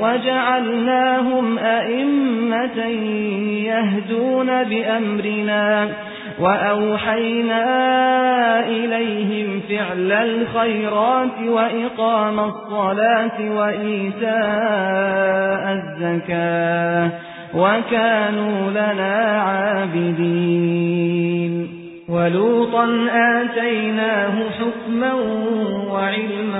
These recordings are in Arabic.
وجعلناهم أئمة يهدون بأمرنا وأوحينا إليهم فعل الخيرات وإقام الصلاة وإيتاء الزكاة وكانوا لنا عابدين. ولوطا آتيناه حكما وعلما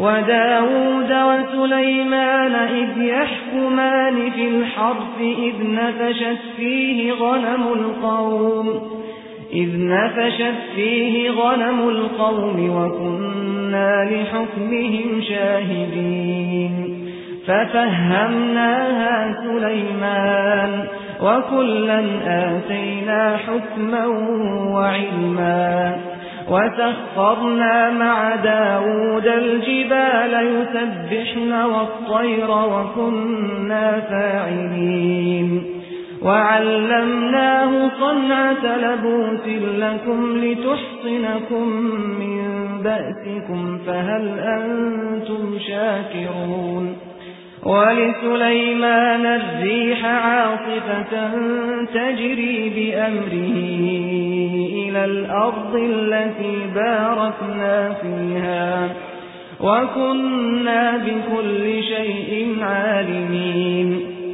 وداود وسليمان إذ يحكمان في الحرف إذ نفشت فيه غنم القوم إذ نفشت فيه غنم القوم وكنا لحكمهم شاهدين. ففهمناها سليمان وكلا آتينا حكما وعلما. وسخرنا مع داود الجبال يسبحن والطير وكنا فاعلين. وعلمناه صنعة لبوس لكم لتحصنكم من بأسكم فهل أنتم شاكرون؟ ولسليمان الريح عاصفة تجري بأمره. إلى الأرض التي باركنا فيها وكنا بكل شيء عالمين.